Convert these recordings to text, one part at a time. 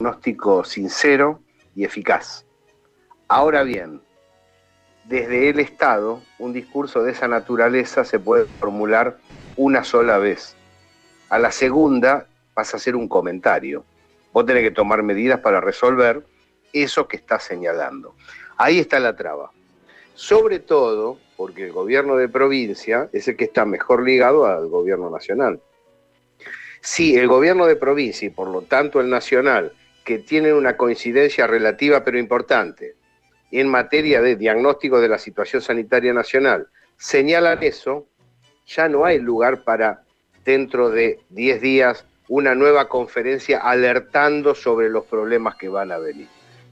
diagnóstico sincero y eficaz. Ahora bien, desde el Estado, un discurso de esa naturaleza se puede formular una sola vez. A la segunda pasa a ser un comentario. Vos tenés que tomar medidas para resolver eso que estás señalando. Ahí está la traba. Sobre todo porque el gobierno de provincia es el que está mejor ligado al gobierno nacional. Si el gobierno de provincia y por lo tanto el nacional, que tienen una coincidencia relativa pero importante en materia de diagnóstico de la situación sanitaria nacional, señalan eso, ya no hay lugar para dentro de 10 días una nueva conferencia alertando sobre los problemas que van a venir.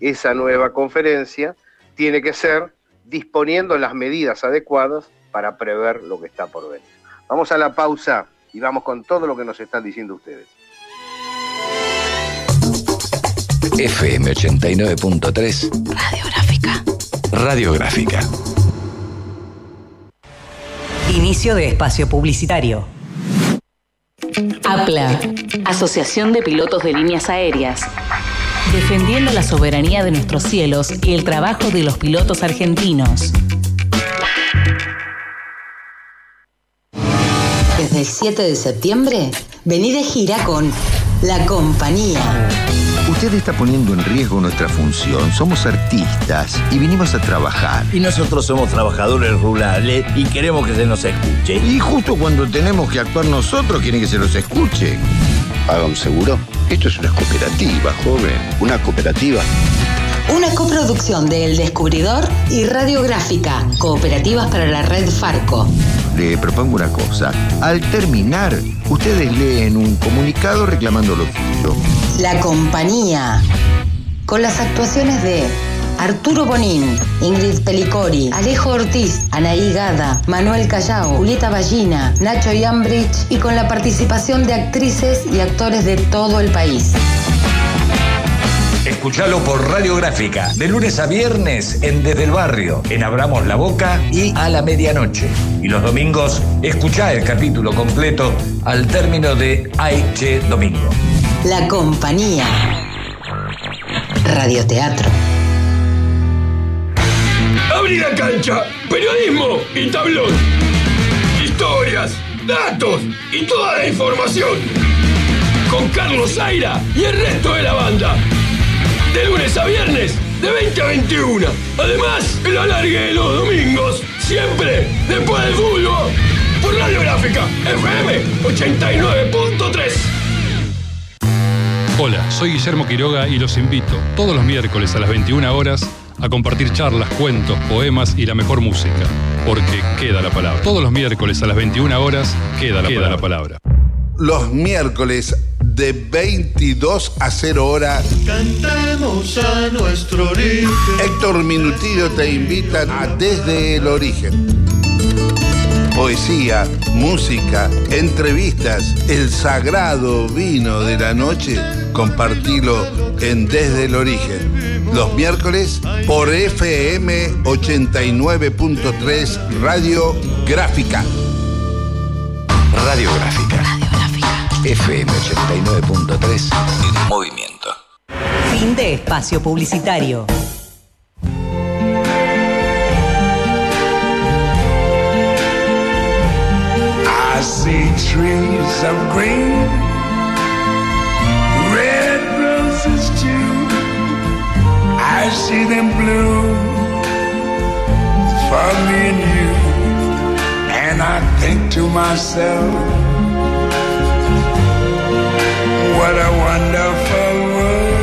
Esa nueva conferencia tiene que ser disponiendo las medidas adecuadas para prever lo que está por venir. Vamos a la pausa y vamos con todo lo que nos están diciendo ustedes. FM 89.3 Radiográfica. Radiográfica. Inicio de espacio publicitario. APLA, Asociación de Pilotos de Líneas Aéreas. Defendiendo la soberanía de nuestros cielos y el trabajo de los pilotos argentinos. Desde el 7 de septiembre, vení de gira con La Compañía. Usted está poniendo en riesgo nuestra función. Somos artistas y vinimos a trabajar. Y nosotros somos trabajadores rurales y queremos que se nos escuche. Y justo cuando tenemos que actuar nosotros, quieren que se los escuche. Haga un seguro. Esto es una cooperativa, joven. Una cooperativa. Una coproducción de El Descubridor y Radiográfica, cooperativas para la red Farco. Propongo una cosa. Al terminar, ustedes leen un comunicado reclamando lo suyo. La compañía. Con las actuaciones de Arturo Bonín, Ingrid Pelicori, Alejo Ortiz, Anaí Gada, Manuel Callao, Julieta Ballina, Nacho Yambridge y con la participación de actrices y actores de todo el país. Escuchalo por Radiográfica, de lunes a viernes en Desde el Barrio, en Abramos la Boca y a la medianoche. Y los domingos, escuchá el capítulo completo al término de Aiche Domingo. La compañía. Radioteatro. Abrí la cancha, periodismo y tablón. Historias, datos y toda la información. Con Carlos Zaira y el resto de la banda. De lunes a viernes, de 20 a 21. Además, el alargue de los domingos, siempre después del fútbol. Por Radiográfica, FM 89.3. Hola, soy Guillermo Quiroga y los invito todos los miércoles a las 21 horas a compartir charlas, cuentos, poemas y la mejor música. Porque queda la palabra. Todos los miércoles a las 21 horas queda la, Queda palabra. la palabra. Los miércoles de 22 a 0 hora, Cantemos a nuestro origen. Héctor Minutillo te invita a Desde el Origen. Poesía, música, entrevistas, el sagrado vino de la noche, compartilo en Desde el Origen. Los miércoles por FM 89.3 Radio Gráfica. Radiográfica. FM 89.3 en movimiento. Fin de espacio publicitario. I see trees of green, red roses too. I see them bloom for me and you. And I think to myself, what a wonderful world.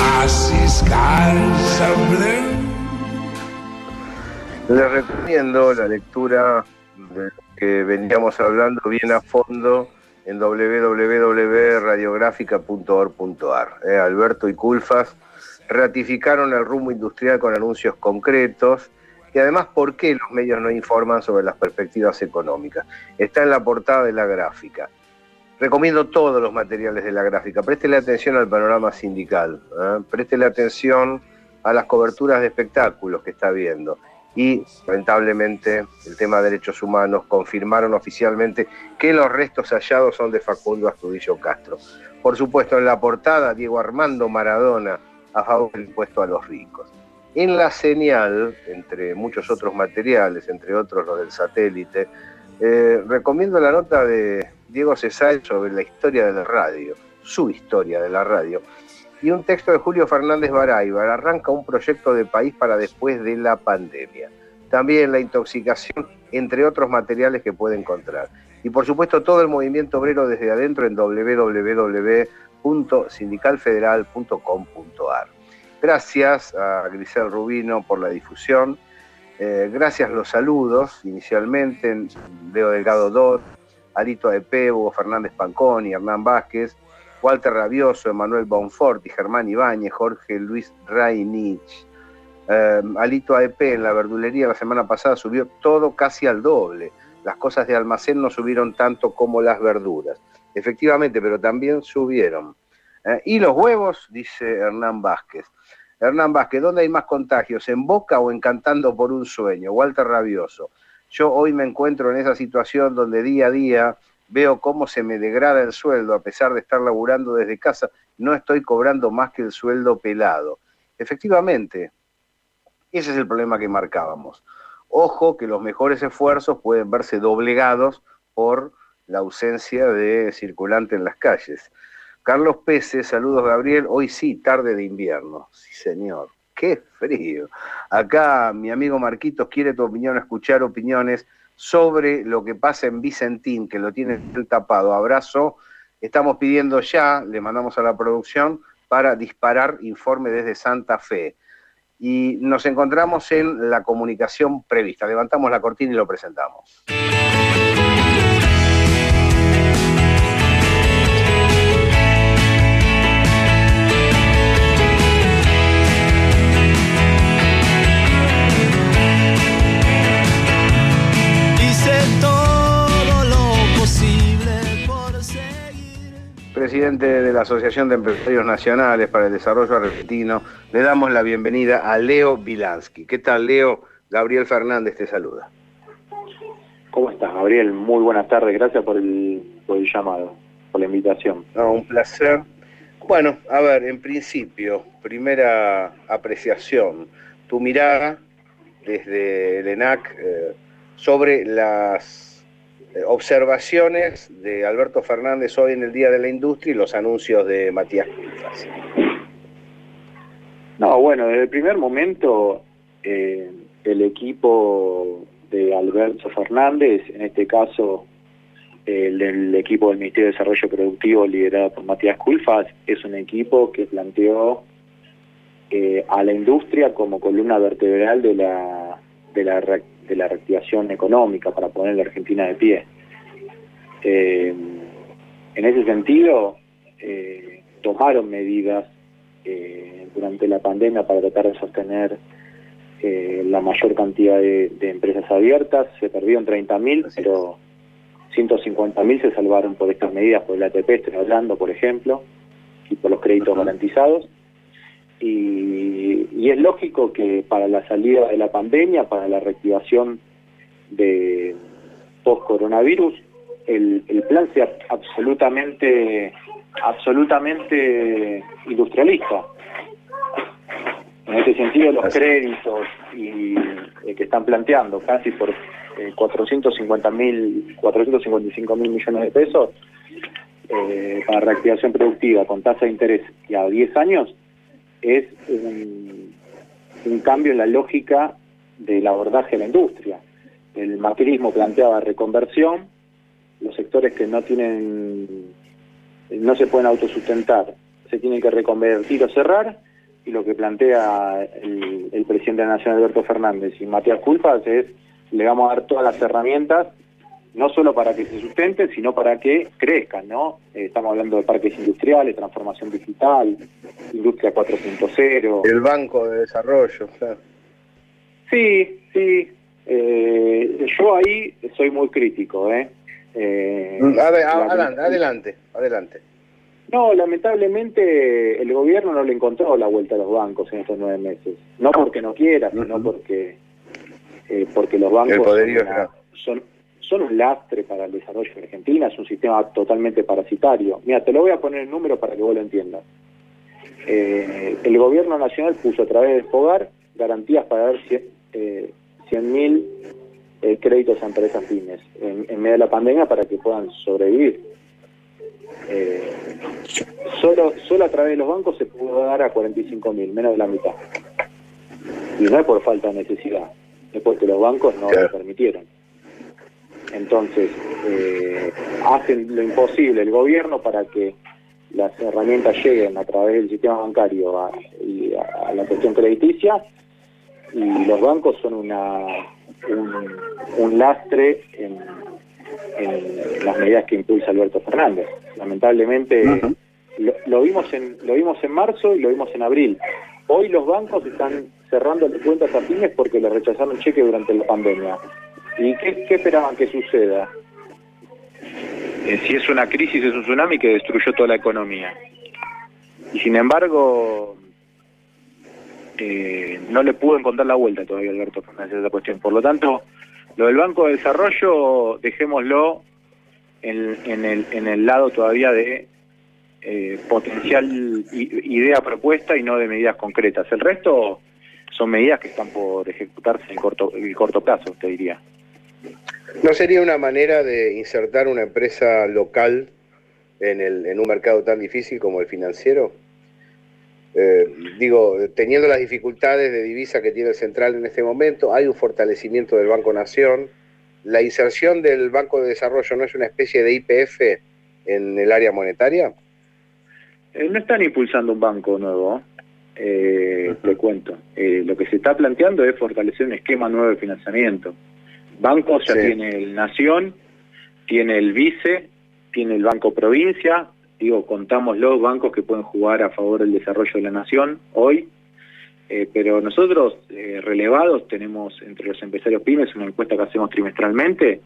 I see skies recomiendo la lectura de lo que veníamos hablando bien a fondo en www.radiográfica.org.ar. Eh, Alberto y Culfas ratificaron el rumbo industrial con anuncios concretos y además por qué los medios no informan sobre las perspectivas económicas. Está en la portada de la gráfica. Recomiendo todos los materiales de la gráfica. Préstele atención al panorama sindical. ¿eh? Préstele atención a las coberturas de espectáculos que está viendo. y lamentablemente el tema de derechos humanos confirmaron oficialmente que los restos hallados son de Facundo Astudillo Castro. Por supuesto, en la portada, Diego Armando Maradona a favor del impuesto a los ricos. En la señal, entre muchos otros materiales, entre otros los del satélite, eh, recomiendo la nota de Diego Cesar sobre la historia de la radio, su historia de la radio, y un texto de Julio Fernández Baraybar, arranca un proyecto de país para después de la pandemia. También la intoxicación, entre otros materiales que puede encontrar. Y por supuesto todo el movimiento obrero desde adentro en www.sindicalfederal.com.ar. Gracias a Grisel Rubino por la difusión. Eh, gracias los saludos inicialmente, Leo Delgado Dot, Alito Aep, Hugo Fernández Panconi, Hernán Vázquez, Walter Rabioso, Emanuel Bonfort y Germán Ibáñez, Jorge Luis Rainich. Eh, Alito AEP en la verdulería la semana pasada subió todo casi al doble. Las cosas de almacén no subieron tanto como las verduras. Efectivamente, pero también subieron. Eh, y los huevos, dice Hernán Vázquez. Hernán Vázquez, ¿dónde hay más contagios? ¿En Boca o en Cantando por un Sueño? Walter Rabioso. Yo hoy me encuentro en esa situación donde día a día veo cómo se me degrada el sueldo a pesar de estar laburando desde casa, no estoy cobrando más que el sueldo pelado. Efectivamente, ese es el problema que marcábamos. Ojo que los mejores esfuerzos pueden verse doblegados por la ausencia de circulante en las calles. Carlos Pese, saludos Gabriel, hoy sí, tarde de invierno. Sí, señor, qué frío. Acá mi amigo Marquitos quiere tu opinión, escuchar opiniones sobre lo que pasa en Vicentín, que lo tiene tapado. Abrazo, estamos pidiendo ya, le mandamos a la producción, para disparar informe desde Santa Fe. Y nos encontramos en la comunicación prevista. Levantamos la cortina y lo presentamos. De la Asociación de Empresarios Nacionales para el Desarrollo Argentino, le damos la bienvenida a Leo Vilansky. ¿Qué tal, Leo? Gabriel Fernández te saluda. ¿Cómo estás, Gabriel? Muy buenas tardes. Gracias por el, llamado, por la invitación. un placer. Bueno, a ver, en principio, primera apreciación, tu mirada desde el ENAC eh, sobre las observaciones de Alberto Fernández hoy en el Día de la Industria y los anuncios de Matías Culfas. No, bueno, desde el primer momento eh, el equipo de Alberto Fernández, en este caso el, equipo del Ministerio de Desarrollo Productivo liderado por Matías Culfas, es un equipo que planteó eh, a la industria como columna vertebral de la, de la de la reactivación económica para poner la Argentina de pie. Eh, en ese sentido, eh, tomaron medidas eh, durante la pandemia para tratar de sostener la mayor cantidad de, empresas abiertas. Se perdieron 30.000, pero 150.000 se salvaron por estas medidas, por el ATP, estoy hablando, por ejemplo, y por los créditos garantizados. Y, es lógico que para la salida de la pandemia, para la reactivación de post-coronavirus, el, plan sea absolutamente, absolutamente industrialista. En ese sentido, los créditos y, eh, que están planteando casi por eh, 450 mil, 455 mil millones de pesos eh, para reactivación productiva con tasa de interés y a 10 años, es un, cambio en la lógica del abordaje de la industria. El macrismo planteaba reconversión, los sectores que no tienen, no se pueden autosustentar, se tienen que reconvertir o cerrar, y lo que plantea el, presidente de la Nación, Alberto Fernández, y Matías Culpas es, le vamos a dar todas las herramientas no solo para que se sustenten, sino para que crezcan, ¿no? Eh, estamos hablando de parques industriales, transformación digital, industria 4.0. El Banco de Desarrollo, claro. Sí, sí. Eh, yo ahí soy muy crítico, ¿eh? eh adelante, adelante, adelante. No, lamentablemente el gobierno no le encontró la vuelta a los bancos en estos nueve meses. No porque no quiera, sino porque eh, porque los bancos El poderío son, es una- grande. son, son un lastre para el desarrollo de Argentina, es un sistema totalmente parasitario. Mira, te lo voy a poner en número para que vos lo entiendas. Eh, el gobierno nacional puso a través de Fogar garantías para dar 100 mil eh, créditos a empresas pymes en, en medio de la pandemia para que puedan sobrevivir. Eh, solo, solo a través de los bancos se pudo dar a 45 mil, menos de la mitad. Y no es por falta de necesidad, es porque los bancos no lo permitieron. Entonces, eh, hacen lo imposible el gobierno para que las herramientas lleguen a través del sistema bancario a, y a, a la cuestión crediticia y los bancos son una un, un lastre en, en las medidas que impulsa Alberto Fernández. Lamentablemente lo, lo vimos en lo vimos en marzo y lo vimos en abril. Hoy los bancos están cerrando cuentas a pymes porque les rechazaron cheque durante la pandemia. ¿Y qué, esperaban que suceda? Eh, si es una crisis, es un tsunami que destruyó toda la economía. Y sin embargo, eh, no le pudo encontrar la vuelta todavía Alberto Fernández a esa cuestión. Por lo tanto, lo del Banco de Desarrollo, dejémoslo en, el, en el lado todavía de eh, potencial idea propuesta y no de medidas concretas. El resto son medidas que están por ejecutarse en corto, en corto plazo, te diría. ¿No sería una manera de insertar una empresa local en, el, en un mercado tan difícil como el financiero? Eh, digo, teniendo las dificultades de divisa que tiene el central en este momento, hay un fortalecimiento del Banco Nación. ¿La inserción del Banco de Desarrollo no es una especie de IPF en el área monetaria? Eh, no están impulsando un banco nuevo, eh, te cuento. Eh, lo que se está planteando es fortalecer un esquema nuevo de financiamiento. Bancos ya Sí. tiene el Nación, tiene el Vice, tiene el Banco Provincia. Digo, contamos los bancos que pueden jugar a favor del desarrollo de la Nación hoy. Eh, pero nosotros, eh, relevados, tenemos entre los empresarios pymes una encuesta que hacemos trimestralmente.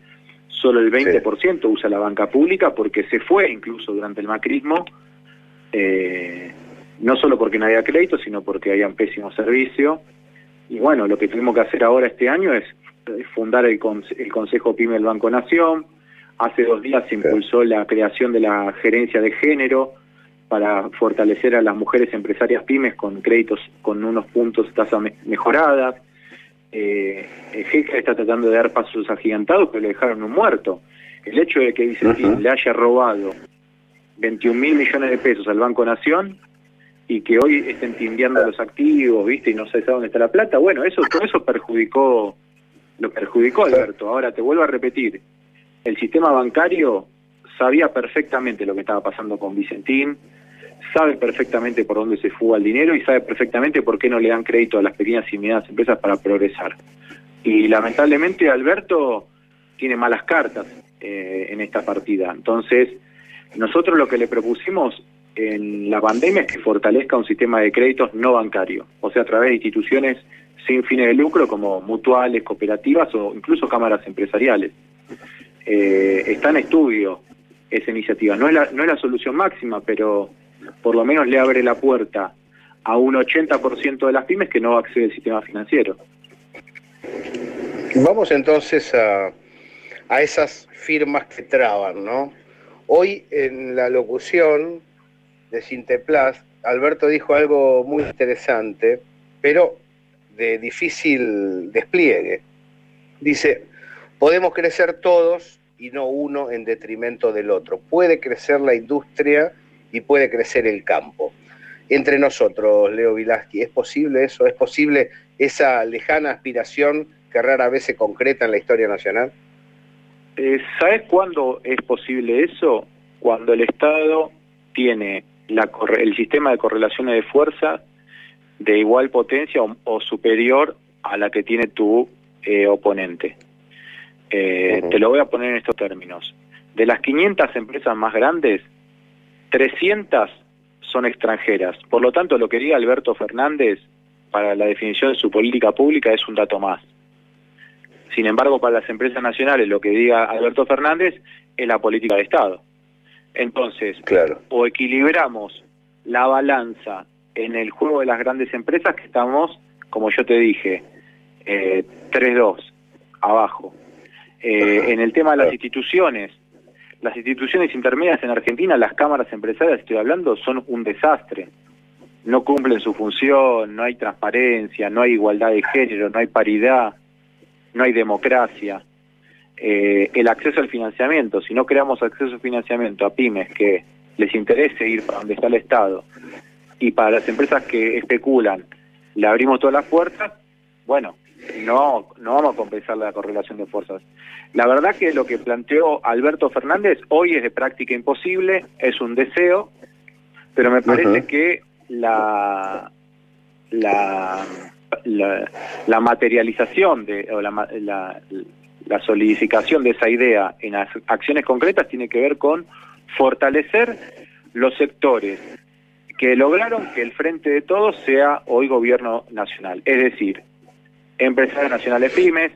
Solo el 20% usa la banca pública porque se fue incluso durante el macrismo eh, no solo porque no había crédito, sino porque había un pésimo servicio. Y bueno, lo que tenemos que hacer ahora este año es fundar el, el Consejo PYME del Banco Nación. Hace dos días se impulsó la creación de la gerencia de género para fortalecer a las mujeres empresarias pymes con créditos con unos puntos tasa me- mejoradas. Eh, el está tratando de dar pasos agigantados, pero le dejaron un muerto. El hecho de que Vicentín le haya robado 21 mil millones de pesos al Banco Nación y que hoy estén timbiando los activos, ¿viste? Y no se sabe dónde está la plata. Bueno, eso todo eso perjudicó lo perjudicó Alberto. Ahora te vuelvo a repetir, el sistema bancario sabía perfectamente lo que estaba pasando con Vicentín, sabe perfectamente por dónde se fuga el dinero y sabe perfectamente por qué no le dan crédito a las pequeñas y medianas empresas para progresar. Y lamentablemente Alberto tiene malas cartas eh, en esta partida. Entonces, nosotros lo que le propusimos en la pandemia es que fortalezca un sistema de créditos no bancario, o sea, a través de instituciones sin fines de lucro como mutuales, cooperativas o incluso cámaras empresariales. Eh, está en estudio esa iniciativa. No es, la, no es la solución máxima, pero por lo menos le abre la puerta a un 80% de las pymes que no accede al sistema financiero. Vamos entonces a, a esas firmas que traban, ¿no? Hoy en la locución de Sinteplas, Alberto dijo algo muy interesante, pero de difícil despliegue. Dice, podemos crecer todos y no uno en detrimento del otro. Puede crecer la industria y puede crecer el campo. Entre nosotros, Leo Vilaski, ¿es posible eso? ¿Es posible esa lejana aspiración que rara vez se concreta en la historia nacional? Eh, ¿Sabes cuándo es posible eso? Cuando el Estado tiene la el sistema de correlaciones de fuerza de igual potencia o, o superior a la que tiene tu eh, oponente. Eh, Te lo voy a poner en estos términos. De las 500 empresas más grandes, 300 son extranjeras. Por lo tanto, lo que diga Alberto Fernández para la definición de su política pública es un dato más. Sin embargo, para las empresas nacionales, lo que diga Alberto Fernández es la política de Estado. Entonces, claro. o equilibramos la balanza en el juego de las grandes empresas, que estamos, como yo te dije, eh, 3-2. abajo. Eh, en el tema de las instituciones, las instituciones intermedias en Argentina, las cámaras empresarias, estoy hablando, son un desastre. No cumplen su función, no hay transparencia, no hay igualdad de género, no hay paridad, no hay democracia. Eh, el acceso al financiamiento, si no creamos acceso al financiamiento a pymes que les interese ir para donde está el Estado y para las empresas que especulan, le abrimos todas las puertas, bueno, no, no vamos a compensar la correlación de fuerzas. La verdad que lo que planteó Alberto Fernández hoy es de práctica imposible, es un deseo, pero me parece que la, la, la, materialización de, o la, la, la solidificación de esa idea en acciones concretas tiene que ver con fortalecer los sectores que lograron que el frente de todos sea hoy gobierno nacional. Es decir, empresarios nacionales pymes,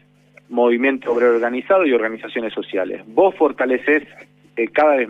movimiento obrero organizado y organizaciones sociales. Vos fortaleces eh, cada vez